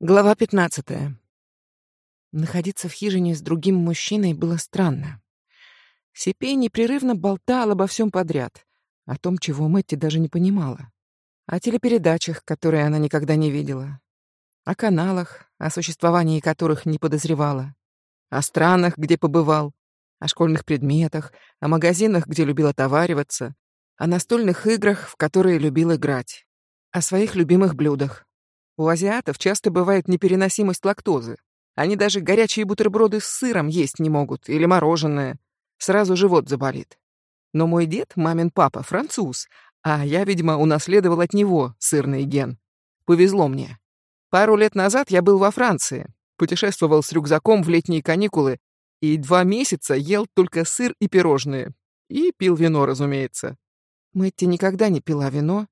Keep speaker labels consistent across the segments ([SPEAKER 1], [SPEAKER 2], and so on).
[SPEAKER 1] Глава 15. Находиться в хижине с другим мужчиной было странно. Сипей непрерывно болтал обо всем подряд, о том, чего Мэтти даже не понимала. О телепередачах, которые она никогда не видела. О каналах, о существовании которых не подозревала. О странах, где побывал. О школьных предметах, о магазинах, где любил отовариваться. О настольных играх, в которые любил играть. О своих любимых блюдах. У азиатов часто бывает непереносимость лактозы. Они даже горячие бутерброды с сыром есть не могут или мороженое. Сразу живот заболит. Но мой дед, мамин папа, француз, а я, видимо, унаследовал от него сырный ген. Повезло мне. Пару лет назад я был во Франции, путешествовал с рюкзаком в летние каникулы и два месяца ел только сыр и пирожные. И пил вино, разумеется. Мэтти никогда не пила вино,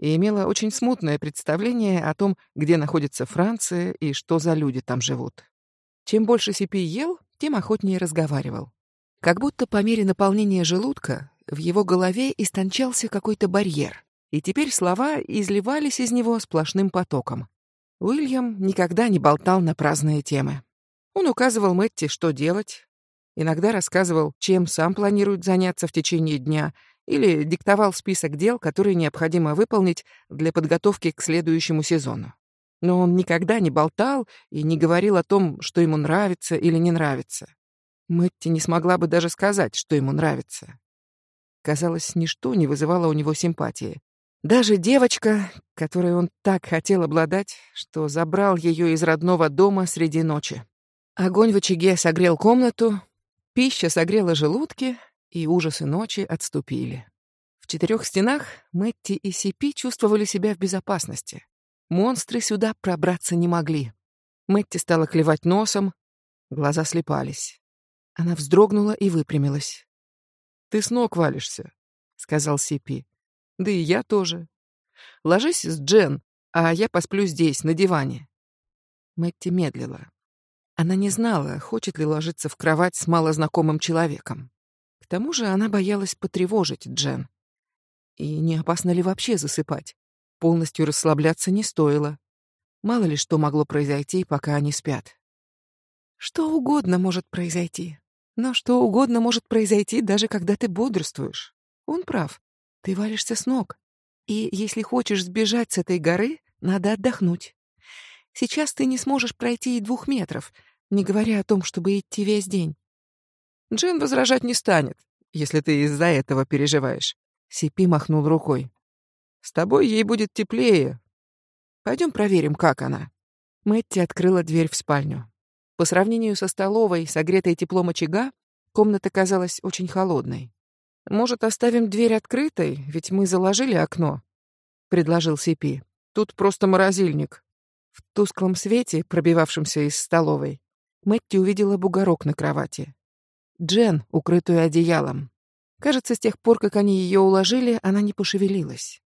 [SPEAKER 1] и имела очень смутное представление о том, где находится Франция и что за люди там живут. Чем больше Сипи ел, тем охотнее разговаривал. Как будто по мере наполнения желудка в его голове истончался какой-то барьер, и теперь слова изливались из него сплошным потоком. Уильям никогда не болтал на праздные темы. Он указывал Мэтти, что делать, иногда рассказывал, чем сам планирует заняться в течение дня — или диктовал список дел, которые необходимо выполнить для подготовки к следующему сезону. Но он никогда не болтал и не говорил о том, что ему нравится или не нравится. Мэтти не смогла бы даже сказать, что ему нравится. Казалось, ничто не вызывало у него симпатии. Даже девочка, которой он так хотел обладать, что забрал ее из родного дома среди ночи. Огонь в очаге согрел комнату, пища согрела желудки, и ужасы ночи отступили. В четырех стенах Мэтти и Сипи чувствовали себя в безопасности. Монстры сюда пробраться не могли. Мэтти стала клевать носом, глаза слепались. Она вздрогнула и выпрямилась. «Ты с ног валишься», — сказал Сипи. «Да и я тоже. Ложись с Джен, а я посплю здесь, на диване». Мэтти медлила. Она не знала, хочет ли ложиться в кровать с малознакомым человеком тому же она боялась потревожить Джен. И не опасно ли вообще засыпать? Полностью расслабляться не стоило. Мало ли что могло произойти, пока они спят. Что угодно может произойти. Но что угодно может произойти, даже когда ты бодрствуешь. Он прав. Ты валишься с ног. И если хочешь сбежать с этой горы, надо отдохнуть. Сейчас ты не сможешь пройти и двух метров, не говоря о том, чтобы идти весь день. Джин возражать не станет, если ты из-за этого переживаешь. Сипи махнул рукой. С тобой ей будет теплее. Пойдем проверим, как она. Мэтти открыла дверь в спальню. По сравнению со столовой, согретой теплом очага, комната казалась очень холодной. «Может, оставим дверь открытой, ведь мы заложили окно?» — предложил Сипи. «Тут просто морозильник». В тусклом свете, пробивавшемся из столовой, Мэтти увидела бугорок на кровати. Джен, укрытую одеялом. Кажется, с тех пор, как они ее уложили, она не пошевелилась.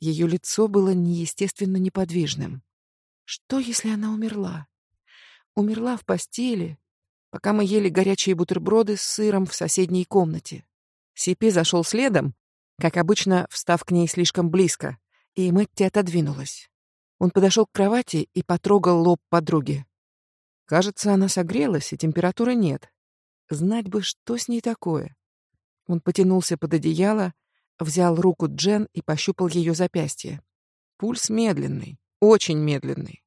[SPEAKER 1] Ее лицо было неестественно неподвижным. Что, если она умерла? Умерла в постели, пока мы ели горячие бутерброды с сыром в соседней комнате. Сипи зашел следом, как обычно, встав к ней слишком близко, и Мэтти отодвинулась. Он подошел к кровати и потрогал лоб подруги. Кажется, она согрелась, и температуры нет. Знать бы, что с ней такое. Он потянулся под одеяло, взял руку Джен и пощупал ее запястье. Пульс медленный, очень медленный.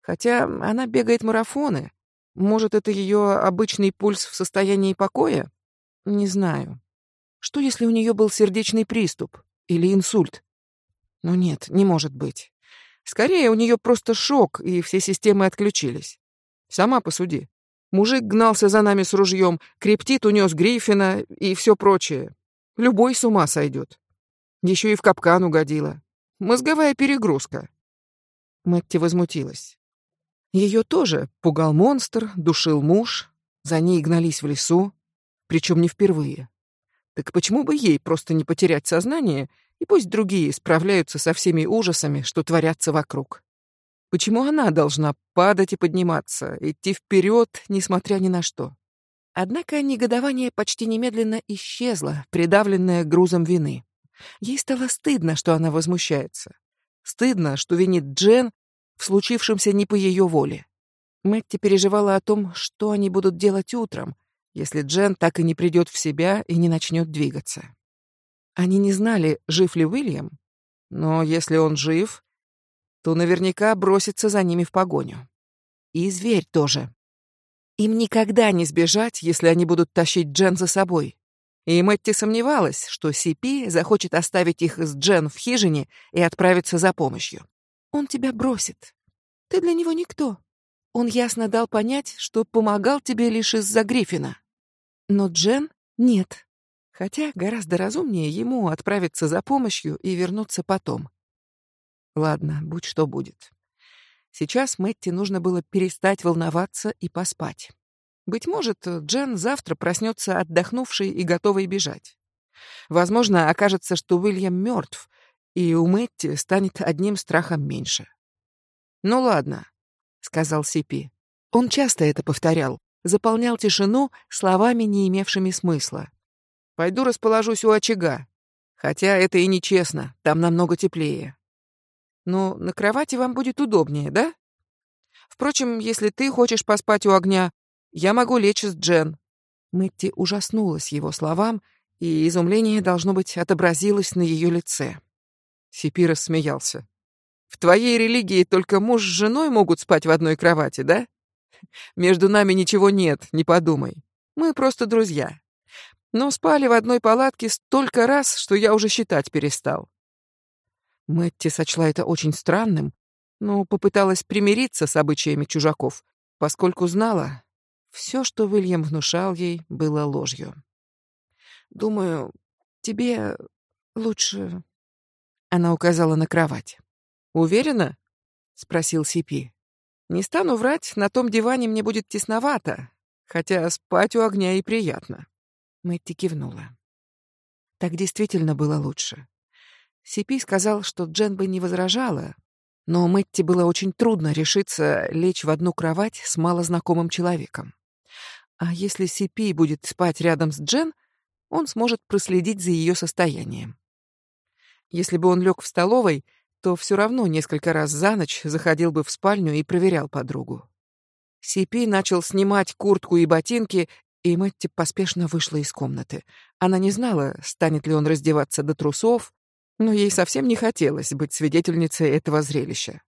[SPEAKER 1] Хотя она бегает марафоны. Может, это ее обычный пульс в состоянии покоя? Не знаю. Что, если у нее был сердечный приступ или инсульт? Ну нет, не может быть. Скорее, у нее просто шок, и все системы отключились. Сама посуди. Мужик гнался за нами с ружьем, криптит унес Гриффина и все прочее. Любой с ума сойдет. Еще и в капкан угодила. Мозговая перегрузка. Мэтти возмутилась. Ее тоже пугал монстр, душил муж, за ней гнались в лесу, причем не впервые. Так почему бы ей просто не потерять сознание, и пусть другие справляются со всеми ужасами, что творятся вокруг? Почему она должна падать и подниматься, идти вперед, несмотря ни на что? Однако негодование почти немедленно исчезло, придавленное грузом вины. Ей стало стыдно, что она возмущается. Стыдно, что винит Джен, в случившемся не по ее воле. Мэтти переживала о том, что они будут делать утром, если Джен так и не придет в себя и не начнет двигаться. Они не знали, жив ли Уильям, но если он жив, то наверняка бросится за ними в погоню. И зверь тоже. Им никогда не сбежать, если они будут тащить Джен за собой. И Мэтти сомневалась, что Сипи захочет оставить их с Джен в хижине и отправиться за помощью. «Он тебя бросит. Ты для него никто. Он ясно дал понять, что помогал тебе лишь из-за Гриффина. Но Джен — нет. Хотя гораздо разумнее ему отправиться за помощью и вернуться потом. Ладно, будь что будет. Сейчас Мэтти нужно было перестать волноваться и поспать. Быть может, Джен завтра проснется отдохнувшей и готовой бежать. Возможно, окажется, что Уильям мертв, и у Мэтти станет одним страхом меньше. «Ну ладно», — сказал Сипи. Он часто это повторял, заполнял тишину словами, не имевшими смысла. «Пойду расположусь у очага. Хотя это и нечестно, там намного теплее. Но на кровати вам будет удобнее, да? Впрочем, если ты хочешь поспать у огня, я могу лечь с Джен». Мэтти ужаснулась его словам, и изумление, должно быть, отобразилось на ее лице. Сипи рассмеялся. «В твоей религии только муж с женой могут спать в одной кровати, да? Между нами ничего нет, не подумай. Мы просто друзья. Но спали в одной палатке столько раз, что я уже считать перестал». Мэтти сочла это очень странным, но попыталась примириться с обычаями чужаков, поскольку знала, все, что Уильям внушал ей, было ложью. «Думаю, тебе лучше...» Она указала на кровать. «Уверена?» — спросил Сипи. «Не стану врать, на том диване мне будет тесновато, хотя спать у огня и приятно». Мэтти кивнула. Так действительно было лучше. Сипи сказал, что Джен бы не возражала, но Мэтти было очень трудно решиться лечь в одну кровать с малознакомым человеком. А если Сипи будет спать рядом с Джен, он сможет проследить за ее состоянием. Если бы он лег в столовой, то все равно несколько раз за ночь заходил бы в спальню и проверял подругу. Сипи начал снимать куртку и ботинки, и Мэтти поспешно вышла из комнаты. Она не знала, станет ли он раздеваться до трусов, но ей совсем не хотелось быть свидетельницей этого зрелища.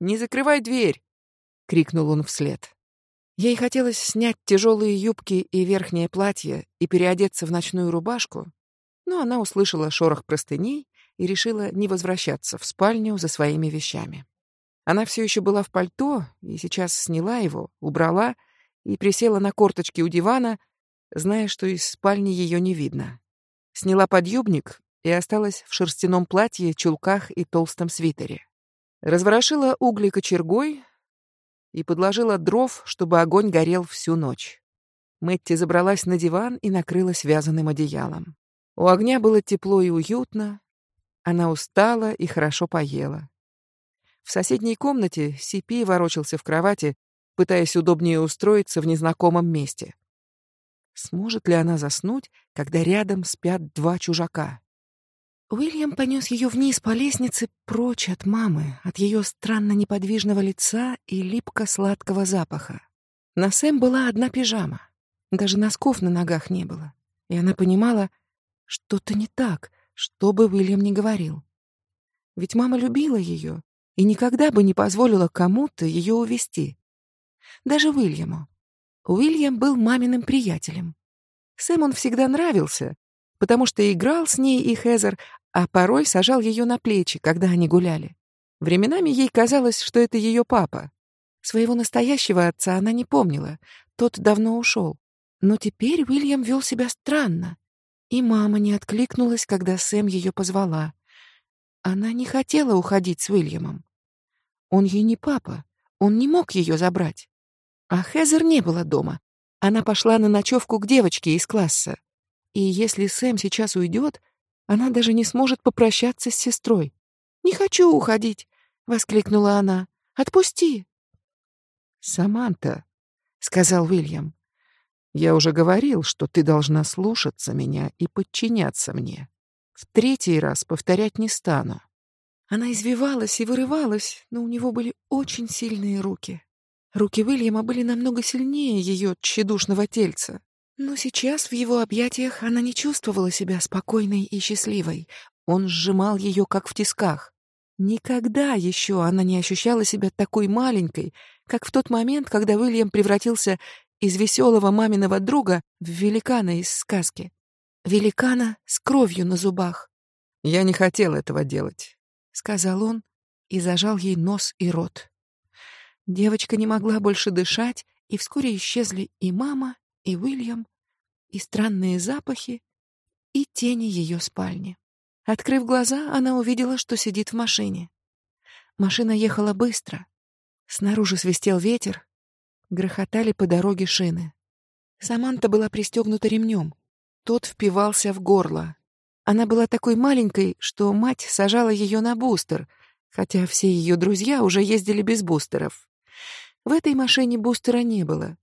[SPEAKER 1] «Не закрывай дверь!» — крикнул он вслед. Ей хотелось снять тяжелые юбки и верхнее платье и переодеться в ночную рубашку, но она услышала шорох простыней и решила не возвращаться в спальню за своими вещами. Она все еще была в пальто и сейчас сняла его, убрала и присела на корточки у дивана, зная, что из спальни ее не видно. Сняла подъюбник и осталась в шерстяном платье, чулках и толстом свитере. Разворошила угли кочергой, и подложила дров, чтобы огонь горел всю ночь. Мэтти забралась на диван и накрылась вязаным одеялом. У огня было тепло и уютно. Она устала и хорошо поела. В соседней комнате Сипи ворочался в кровати, пытаясь удобнее устроиться в незнакомом месте. Сможет ли она заснуть, когда рядом спят два чужака? Уильям понес ее вниз по лестнице, прочь от мамы, от ее странно неподвижного лица и липко-сладкого запаха. На Сэм была одна пижама. Даже носков на ногах не было. И она понимала, что-то не так, что бы Уильям ни говорил. Ведь мама любила ее и никогда бы не позволила кому-то ее увести. Даже Уильяму. Уильям был маминым приятелем. Сэм он всегда нравился, потому что играл с ней и Хезер, а порой сажал ее на плечи, когда они гуляли. Временами ей казалось, что это ее папа. Своего настоящего отца она не помнила, тот давно ушел. Но теперь Уильям вел себя странно. И мама не откликнулась, когда Сэм ее позвала. Она не хотела уходить с Уильямом. Он ей не папа, он не мог ее забрать. А Хезер не было дома. Она пошла на ночевку к девочке из класса. И если Сэм сейчас уйдет, она даже не сможет попрощаться с сестрой. «Не хочу уходить!» — воскликнула она. «Отпусти!» «Саманта», — сказал Уильям, — «я уже говорил, что ты должна слушаться меня и подчиняться мне. В третий раз повторять не стану. Она извивалась и вырывалась, но у него были очень сильные руки. Руки Уильяма были намного сильнее ее тщедушного тельца. Но сейчас в его объятиях она не чувствовала себя спокойной и счастливой. Он сжимал ее, как в тисках. Никогда еще она не ощущала себя такой маленькой, как в тот момент, когда Уильям превратился из веселого маминого друга в великана из сказки. Великана с кровью на зубах.
[SPEAKER 2] «Я не хотел этого делать», —
[SPEAKER 1] сказал он и зажал ей нос и рот. Девочка не могла больше дышать, и вскоре исчезли и мама, и Уильям, и странные запахи, и тени ее спальни. Открыв глаза, она увидела, что сидит в машине. Машина ехала быстро. Снаружи свистел ветер, грохотали по дороге шины. Саманта была пристегнута ремнем. Тот впивался в горло. Она была такой маленькой, что мать сажала ее на бустер, хотя все ее друзья уже ездили без бустеров. В этой машине бустера не было.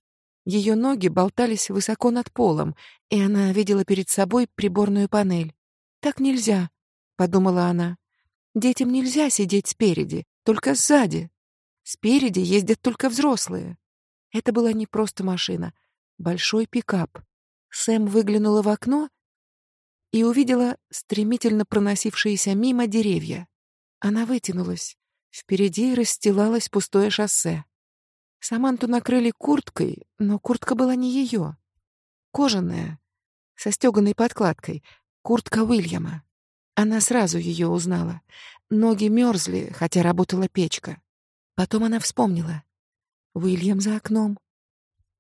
[SPEAKER 1] Ее ноги болтались высоко над полом, и она видела перед собой приборную панель. Так нельзя, подумала она. Детям нельзя сидеть спереди, только сзади. Спереди ездят только взрослые. Это была не просто машина, большой пикап. Сэм выглянула в окно и увидела стремительно проносившиеся мимо деревья. Она вытянулась. Впереди расстилалось пустое шоссе. Саманту накрыли курткой, но куртка была не ее. Кожаная, со стеганой подкладкой, куртка Уильяма. Она сразу ее узнала. Ноги мерзли, хотя работала печка. Потом она вспомнила. Уильям за окном.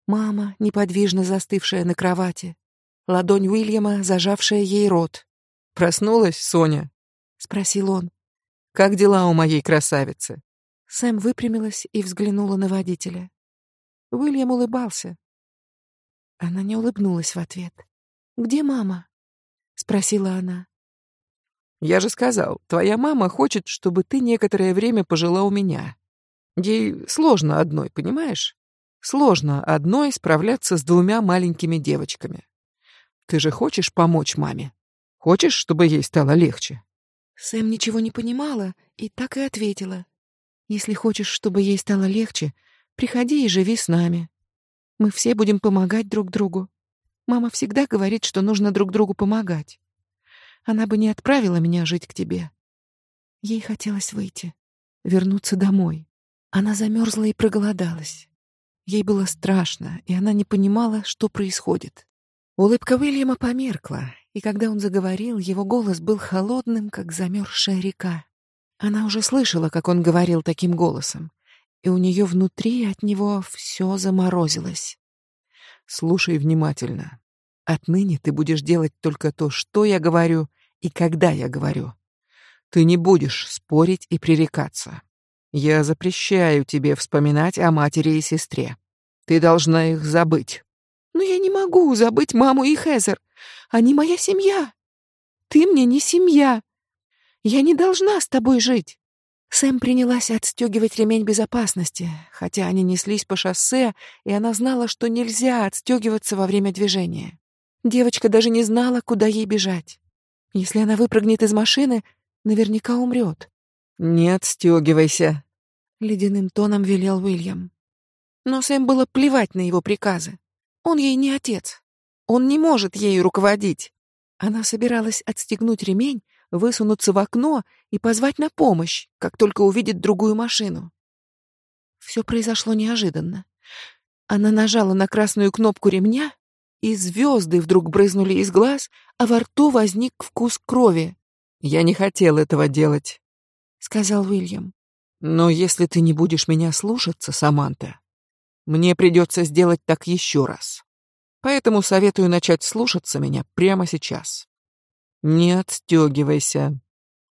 [SPEAKER 1] Мама, неподвижно застывшая на кровати. Ладонь Уильяма, зажавшая ей рот.
[SPEAKER 2] «Проснулась, Соня?»
[SPEAKER 1] — спросил он.
[SPEAKER 2] «Как дела у моей красавицы?»
[SPEAKER 1] Сэм выпрямилась и взглянула на водителя. Уильям улыбался. Она не улыбнулась в ответ. «Где мама?» — спросила она.
[SPEAKER 2] Я же сказал, твоя мама хочет, чтобы ты некоторое время пожила у меня. Ей сложно одной, понимаешь? Сложно одной справляться с двумя маленькими девочками. Ты же хочешь помочь маме? Хочешь, чтобы ей стало легче?»
[SPEAKER 1] Сэм ничего не понимала и так и ответила. «Если хочешь, чтобы ей стало легче, приходи и живи с нами. Мы все будем помогать друг другу. Мама всегда говорит, что нужно друг другу помогать она бы не отправила меня жить к тебе. Ей хотелось выйти, вернуться домой. Она замерзла и проголодалась. Ей было страшно, и она не понимала, что происходит. Улыбка Уильяма померкла, и когда он заговорил, его голос был холодным, как замерзшая река. Она уже слышала, как он говорил таким голосом, и у нее внутри от него все заморозилось.
[SPEAKER 2] «Слушай внимательно. Отныне ты будешь делать только то, что я говорю, и когда я говорю. Ты не будешь спорить и пререкаться. Я запрещаю тебе вспоминать о матери и сестре. Ты должна их забыть.
[SPEAKER 1] Но я не могу забыть маму и Хезер. Они моя семья. Ты мне не семья. Я не должна с тобой жить. Сэм принялась отстегивать ремень безопасности, хотя они неслись по шоссе, и она знала, что нельзя отстегиваться во время движения. Девочка даже не знала, куда ей бежать. Если она выпрыгнет из машины, наверняка умрет.
[SPEAKER 2] «Не отстегивайся», —
[SPEAKER 1] ледяным тоном велел Уильям. Но Сэм было плевать на его приказы. Он ей не отец. Он не может ею руководить. Она собиралась отстегнуть ремень, высунуться в окно и позвать на помощь, как только увидит другую машину. Все произошло неожиданно. Она нажала на красную кнопку ремня, и звезды вдруг брызнули из глаз, а во рту возник вкус крови.
[SPEAKER 2] «Я не хотел этого делать», —
[SPEAKER 1] сказал Уильям.
[SPEAKER 2] «Но если ты не будешь меня слушаться, Саманта, мне придется сделать так еще раз. Поэтому советую начать слушаться меня прямо сейчас. Не отстегивайся».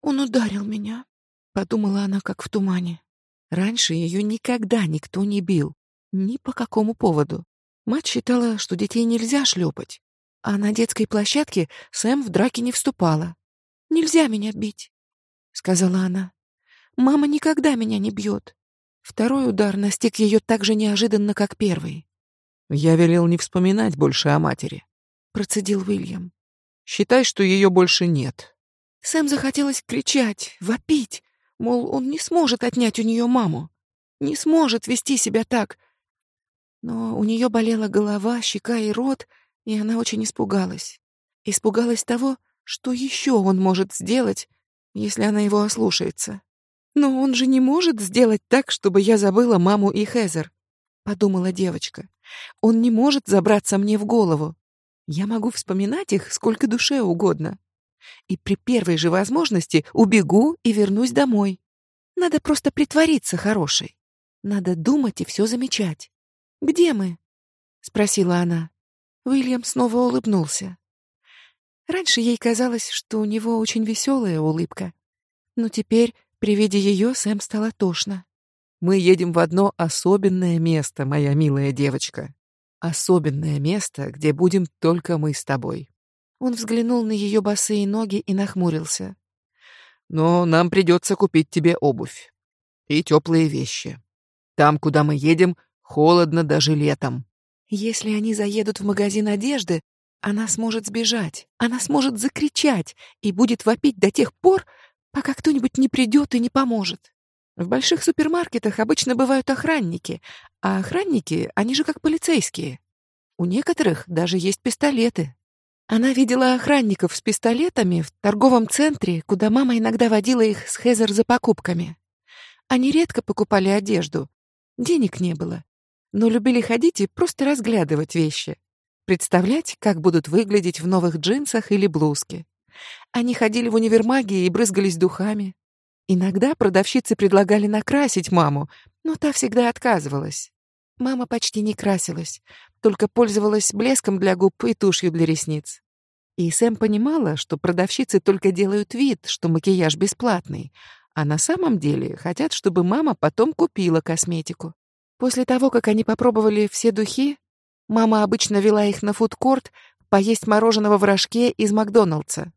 [SPEAKER 1] «Он ударил меня», — подумала она, как в тумане. Раньше ее никогда никто не бил, ни по какому поводу. Мать считала, что детей нельзя шлепать, а на детской площадке Сэм в драке не вступала. «Нельзя меня бить», — сказала она. «Мама никогда меня не бьет». Второй удар настиг ее так же неожиданно, как первый.
[SPEAKER 2] «Я велел не вспоминать больше о матери», —
[SPEAKER 1] процедил Уильям.
[SPEAKER 2] «Считай, что ее больше нет».
[SPEAKER 1] Сэм захотелось кричать, вопить. Мол, он не сможет отнять у нее маму. Не сможет вести себя так. Но у нее болела голова, щека и рот, и она очень испугалась. Испугалась того, что еще он может сделать, если она его ослушается. «Но он же не может сделать так, чтобы я забыла маму и Хезер», — подумала девочка. «Он не может забраться мне в голову. Я могу вспоминать их сколько душе угодно. И при первой же возможности убегу и вернусь домой. Надо просто притвориться хорошей. Надо думать и все замечать. «Где мы?» — спросила она. Уильям снова улыбнулся. Раньше ей казалось, что у него очень веселая улыбка. Но теперь, при виде ее, Сэм стало тошно.
[SPEAKER 2] «Мы едем в одно особенное место, моя милая девочка. Особенное место, где будем только мы с тобой».
[SPEAKER 1] Он взглянул на ее босые ноги и нахмурился.
[SPEAKER 2] «Но нам придется купить тебе обувь и теплые вещи. Там, куда мы едем, холодно даже летом».
[SPEAKER 1] Если они заедут в магазин одежды, она сможет сбежать, она сможет закричать и будет вопить до тех пор, пока кто-нибудь не придет и не поможет. В больших супермаркетах обычно бывают охранники, а охранники, они же как полицейские. У некоторых даже есть пистолеты. Она видела охранников с пистолетами в торговом центре, куда мама иногда водила их с Хезер за покупками. Они редко покупали одежду. Денег не было. Но любили ходить и просто разглядывать вещи представлять, как будут выглядеть в новых джинсах или блузке. Они ходили в универмаги и брызгались духами. Иногда продавщицы предлагали накрасить маму, но та всегда отказывалась. Мама почти не красилась, только пользовалась блеском для губ и тушью для ресниц. И Сэм понимала, что продавщицы только делают вид, что макияж бесплатный, а на самом деле хотят, чтобы мама потом купила косметику. После того, как они попробовали все духи, Мама обычно вела их на фудкорт поесть мороженого в рожке из Макдоналдса.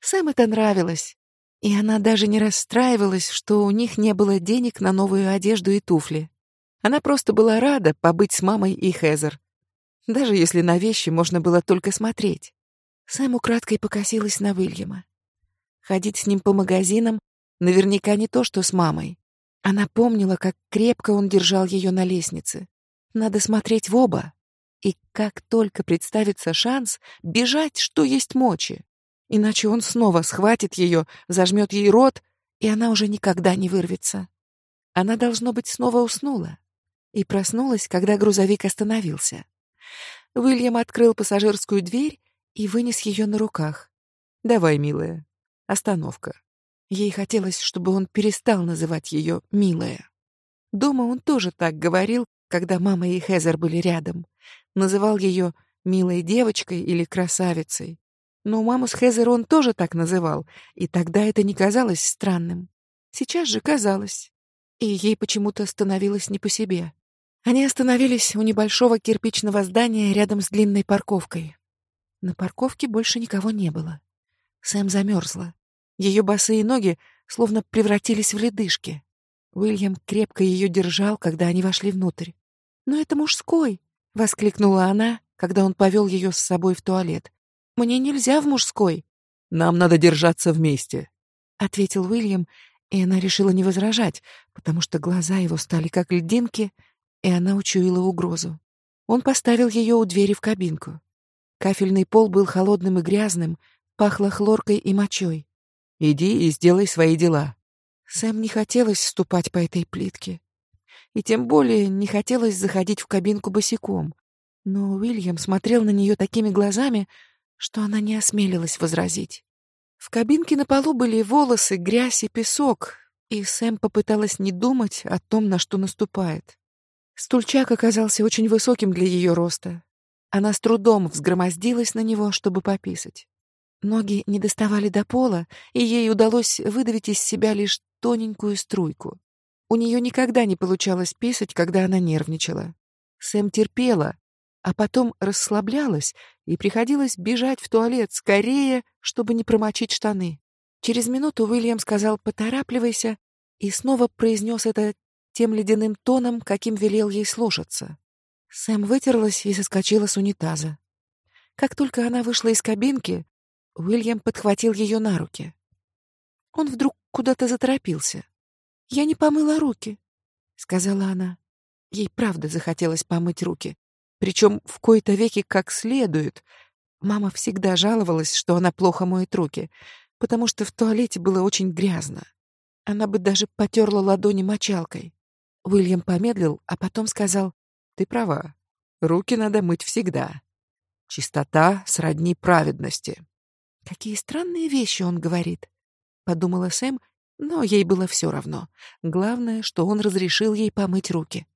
[SPEAKER 1] Сэм это нравилось, и она даже не расстраивалась, что у них не было денег на новую одежду и туфли. Она просто была рада побыть с мамой и Хезер, даже если на вещи можно было только смотреть. Сэм украдкой покосилась на Уильяма. Ходить с ним по магазинам наверняка не то, что с мамой. Она помнила, как крепко он держал ее на лестнице. Надо смотреть в оба. И как только представится шанс, бежать, что есть мочи. Иначе он снова схватит ее, зажмет ей рот, и она уже никогда не вырвется. Она, должно быть, снова уснула. И проснулась, когда грузовик остановился. Уильям открыл пассажирскую дверь и вынес ее на руках. «Давай, милая. Остановка». Ей хотелось, чтобы он перестал называть ее «милая». Дома он тоже так говорил, когда мама и Хезер были рядом. Называл ее «милой девочкой» или «красавицей». Но маму с Хезер он тоже так называл, и тогда это не казалось странным. Сейчас же казалось. И ей почему-то становилось не по себе. Они остановились у небольшого кирпичного здания рядом с длинной парковкой. На парковке больше никого не было. Сэм замерзла. Ее босые ноги словно превратились в ледышки. Уильям крепко ее держал, когда они вошли внутрь. «Но это мужской!» — воскликнула она, когда он повел ее с собой в туалет. «Мне нельзя в мужской!»
[SPEAKER 2] «Нам надо держаться вместе», —
[SPEAKER 1] ответил Уильям, и она решила не возражать, потому что глаза его стали как льдинки, и она учуяла угрозу. Он поставил ее у двери в кабинку. Кафельный пол был холодным и грязным, пахло хлоркой и мочой.
[SPEAKER 2] «Иди и сделай свои дела».
[SPEAKER 1] Сэм не хотелось ступать по этой плитке и тем более не хотелось заходить в кабинку босиком. Но Уильям смотрел на нее такими глазами, что она не осмелилась возразить. В кабинке на полу были волосы, грязь и песок, и Сэм попыталась не думать о том, на что наступает. Стульчак оказался очень высоким для ее роста. Она с трудом взгромоздилась на него, чтобы пописать. Ноги не доставали до пола, и ей удалось выдавить из себя лишь тоненькую струйку. У нее никогда не получалось писать, когда она нервничала. Сэм терпела, а потом расслаблялась, и приходилось бежать в туалет скорее, чтобы не промочить штаны. Через минуту Уильям сказал «поторапливайся» и снова произнес это тем ледяным тоном, каким велел ей слушаться. Сэм вытерлась и соскочила с унитаза. Как только она вышла из кабинки, Уильям подхватил ее на руки. Он вдруг куда-то заторопился. «Я не помыла руки», — сказала она. Ей правда захотелось помыть руки. Причем в кои-то веки как следует. Мама всегда жаловалась, что она плохо моет руки, потому что в туалете было очень грязно. Она бы даже потерла ладони мочалкой. Уильям помедлил, а потом сказал,
[SPEAKER 2] «Ты права. Руки надо мыть всегда. Чистота сродни праведности».
[SPEAKER 1] «Какие странные вещи он говорит», — подумала Сэм, но ей было все равно. Главное, что он разрешил ей помыть руки.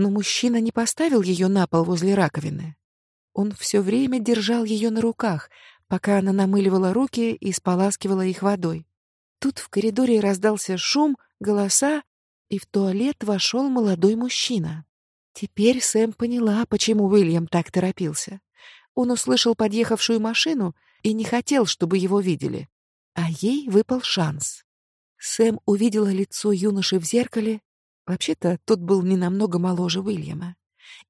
[SPEAKER 1] Но мужчина не поставил ее на пол возле раковины. Он все время держал ее на руках, пока она намыливала руки и споласкивала их водой. Тут в коридоре раздался шум, голоса, и в туалет вошел молодой мужчина. Теперь Сэм поняла, почему Уильям так торопился. Он услышал подъехавшую машину и не хотел, чтобы его видели. А ей выпал шанс. Сэм увидела лицо юноши в зеркале. Вообще-то тот был не намного моложе Уильяма.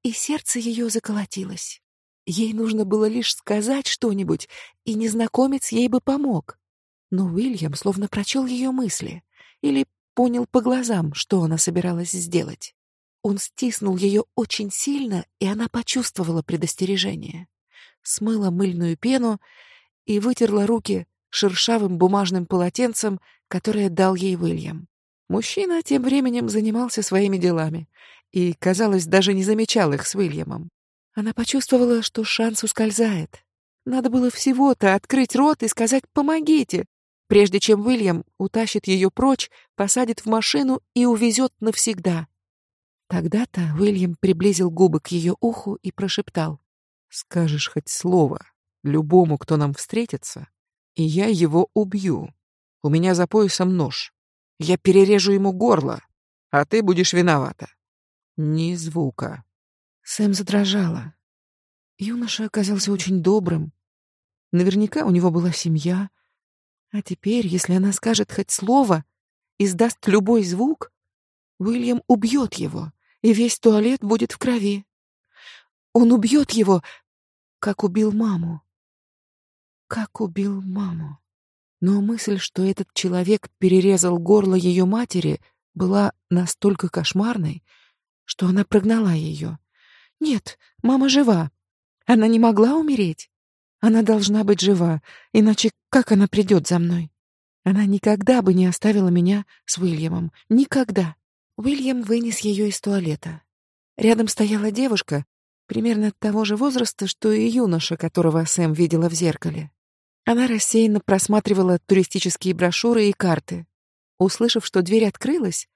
[SPEAKER 1] И сердце ее заколотилось. Ей нужно было лишь сказать что-нибудь, и незнакомец ей бы помог. Но Уильям словно прочел ее мысли или понял по глазам, что она собиралась сделать. Он стиснул ее очень сильно, и она почувствовала предостережение. Смыла мыльную пену и вытерла руки шершавым бумажным полотенцем, которое дал ей Уильям. Мужчина тем временем занимался своими делами и, казалось, даже не замечал их с Уильямом. Она почувствовала, что шанс ускользает. Надо было всего-то открыть рот и сказать «помогите», прежде чем Уильям утащит ее прочь, посадит в машину и увезет навсегда. Тогда-то Уильям приблизил губы к ее уху и прошептал.
[SPEAKER 2] «Скажешь хоть слово любому, кто нам встретится, и я его убью. У меня за поясом нож. Я перережу ему горло, а ты будешь виновата. Ни звука.
[SPEAKER 1] Сэм задрожала. Юноша оказался очень добрым. Наверняка у него была семья. А теперь, если она скажет хоть слово, издаст любой звук, Уильям убьет его, и весь туалет будет в крови. Он убьет его, как убил маму как убил маму. Но мысль, что этот человек перерезал горло ее матери, была настолько кошмарной, что она прогнала ее. Нет, мама жива. Она не могла умереть. Она должна быть жива, иначе как она придет за мной? Она никогда бы не оставила меня с Уильямом. Никогда. Уильям вынес ее из туалета. Рядом стояла девушка, примерно того же возраста, что и юноша, которого Сэм видела в зеркале. Она рассеянно просматривала туристические брошюры и карты. Услышав, что дверь открылась,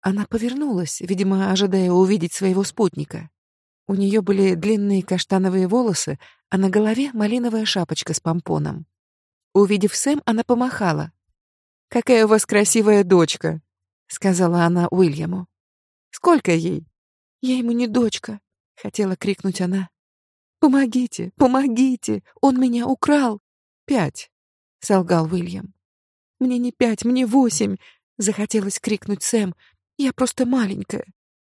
[SPEAKER 1] она повернулась, видимо, ожидая увидеть своего спутника. У нее были длинные каштановые волосы, а на голове малиновая шапочка с помпоном. Увидев Сэм, она помахала. «Какая у вас красивая дочка!» — сказала она Уильяму. «Сколько ей?» «Я ему не дочка», — хотела крикнуть она. «Помогите, помогите! Он меня украл! «Пять», — солгал Уильям. «Мне не пять, мне восемь», — захотелось крикнуть Сэм. «Я просто маленькая».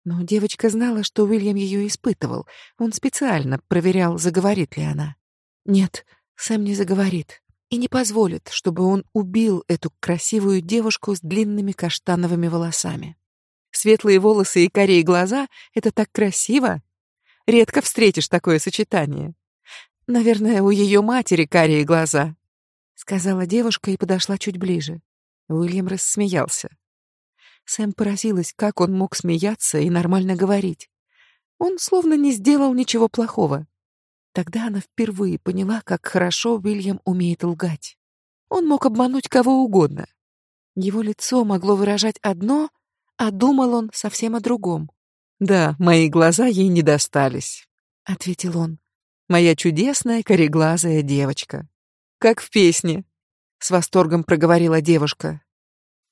[SPEAKER 1] Но девочка знала, что Уильям ее испытывал. Он специально проверял, заговорит ли она. Нет, Сэм не заговорит и не позволит, чтобы он убил эту красивую девушку с длинными каштановыми волосами. Светлые волосы и карие глаза — это так красиво. Редко встретишь такое сочетание. Наверное, у ее матери карие глаза, сказала девушка и подошла чуть ближе. Уильям рассмеялся. Сэм поразилась, как он мог смеяться и нормально говорить. Он словно не сделал ничего плохого. Тогда она впервые поняла, как хорошо Уильям умеет лгать. Он мог обмануть кого угодно. Его лицо могло выражать одно, а думал он совсем о другом.
[SPEAKER 2] «Да, мои глаза ей не достались», — ответил он моя чудесная кореглазая девочка. Как в песне, с восторгом проговорила девушка.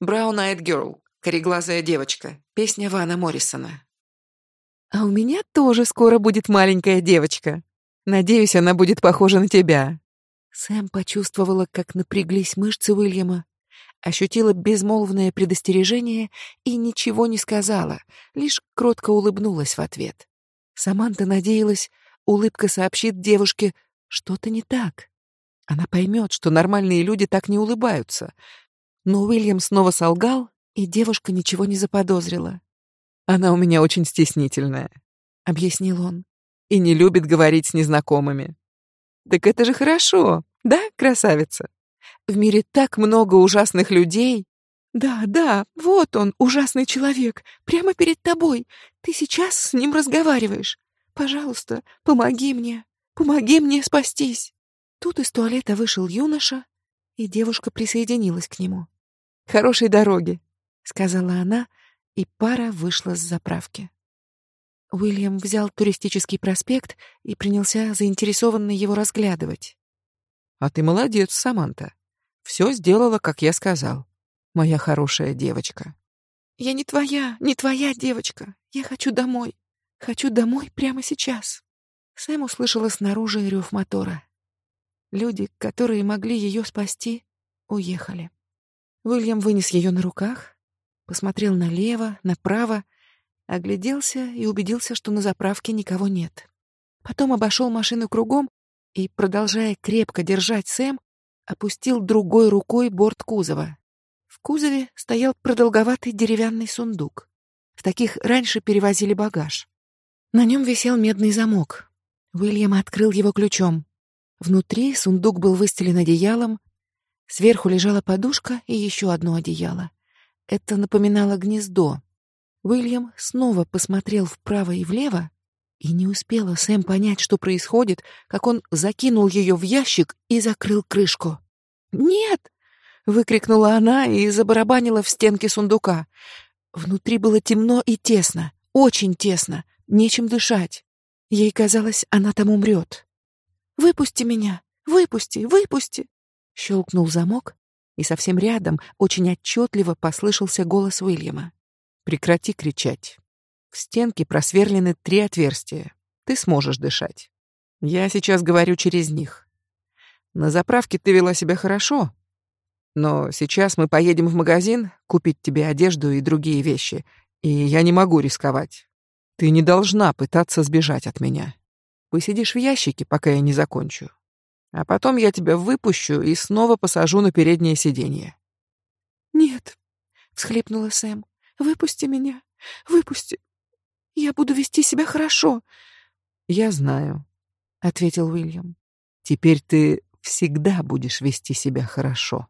[SPEAKER 2] Brown Eyed Girl, кореглазая девочка, песня Вана Моррисона.
[SPEAKER 1] А у меня тоже скоро будет маленькая девочка. Надеюсь, она будет похожа на тебя. Сэм почувствовала, как напряглись мышцы Уильяма, ощутила безмолвное предостережение и ничего не сказала, лишь кротко улыбнулась в ответ. Саманта надеялась, Улыбка сообщит девушке, что-то не так. Она поймет, что нормальные люди так не улыбаются. Но Уильям снова солгал, и девушка ничего не заподозрила.
[SPEAKER 2] Она у меня очень стеснительная, объяснил он, и не любит говорить с незнакомыми. Так это же хорошо, да, красавица? В мире так много ужасных людей.
[SPEAKER 1] Да, да, вот он, ужасный человек, прямо перед тобой. Ты сейчас с ним разговариваешь. Пожалуйста, помоги мне, помоги мне спастись. Тут из туалета вышел юноша, и девушка присоединилась к нему.
[SPEAKER 2] Хорошей дороги,
[SPEAKER 1] сказала она, и пара вышла с заправки. Уильям взял туристический проспект и принялся заинтересованно его разглядывать.
[SPEAKER 2] А ты молодец, Саманта. Все сделала, как я сказал. Моя хорошая девочка.
[SPEAKER 1] Я не твоя, не твоя девочка. Я хочу домой. Хочу домой прямо сейчас. Сэм услышала снаружи рев мотора. Люди, которые могли ее спасти, уехали. Уильям вынес ее на руках, посмотрел налево, направо, огляделся и убедился, что на заправке никого нет. Потом обошел машину кругом и, продолжая крепко держать Сэм, опустил другой рукой борт кузова. В кузове стоял продолговатый деревянный сундук. В таких раньше перевозили багаж. На нем висел медный замок. Уильям открыл его ключом. Внутри сундук был выстелен одеялом, сверху лежала подушка и еще одно одеяло. Это напоминало гнездо. Уильям снова посмотрел вправо и влево, и не успела Сэм понять, что происходит, как он закинул ее в ящик и закрыл крышку. «Нет!» — выкрикнула она и забарабанила в стенки сундука. Внутри было темно и тесно, очень тесно, нечем дышать. Ей казалось, она там умрет. «Выпусти меня! Выпусти! Выпусти!» Щелкнул замок, и совсем рядом очень отчетливо послышался голос Уильяма.
[SPEAKER 2] «Прекрати кричать. В стенке просверлены три отверстия. Ты сможешь дышать. Я сейчас говорю через них. На заправке ты вела себя хорошо, но сейчас мы поедем в магазин купить тебе одежду и другие вещи, и я не могу рисковать. Ты не должна пытаться сбежать от меня. Посидишь в ящике, пока я не закончу. А потом я тебя выпущу и снова посажу на переднее сиденье.
[SPEAKER 1] Нет, всхлипнула Сэм. Выпусти меня. Выпусти. Я буду вести себя хорошо.
[SPEAKER 2] Я знаю, ответил Уильям. Теперь ты всегда будешь вести себя хорошо.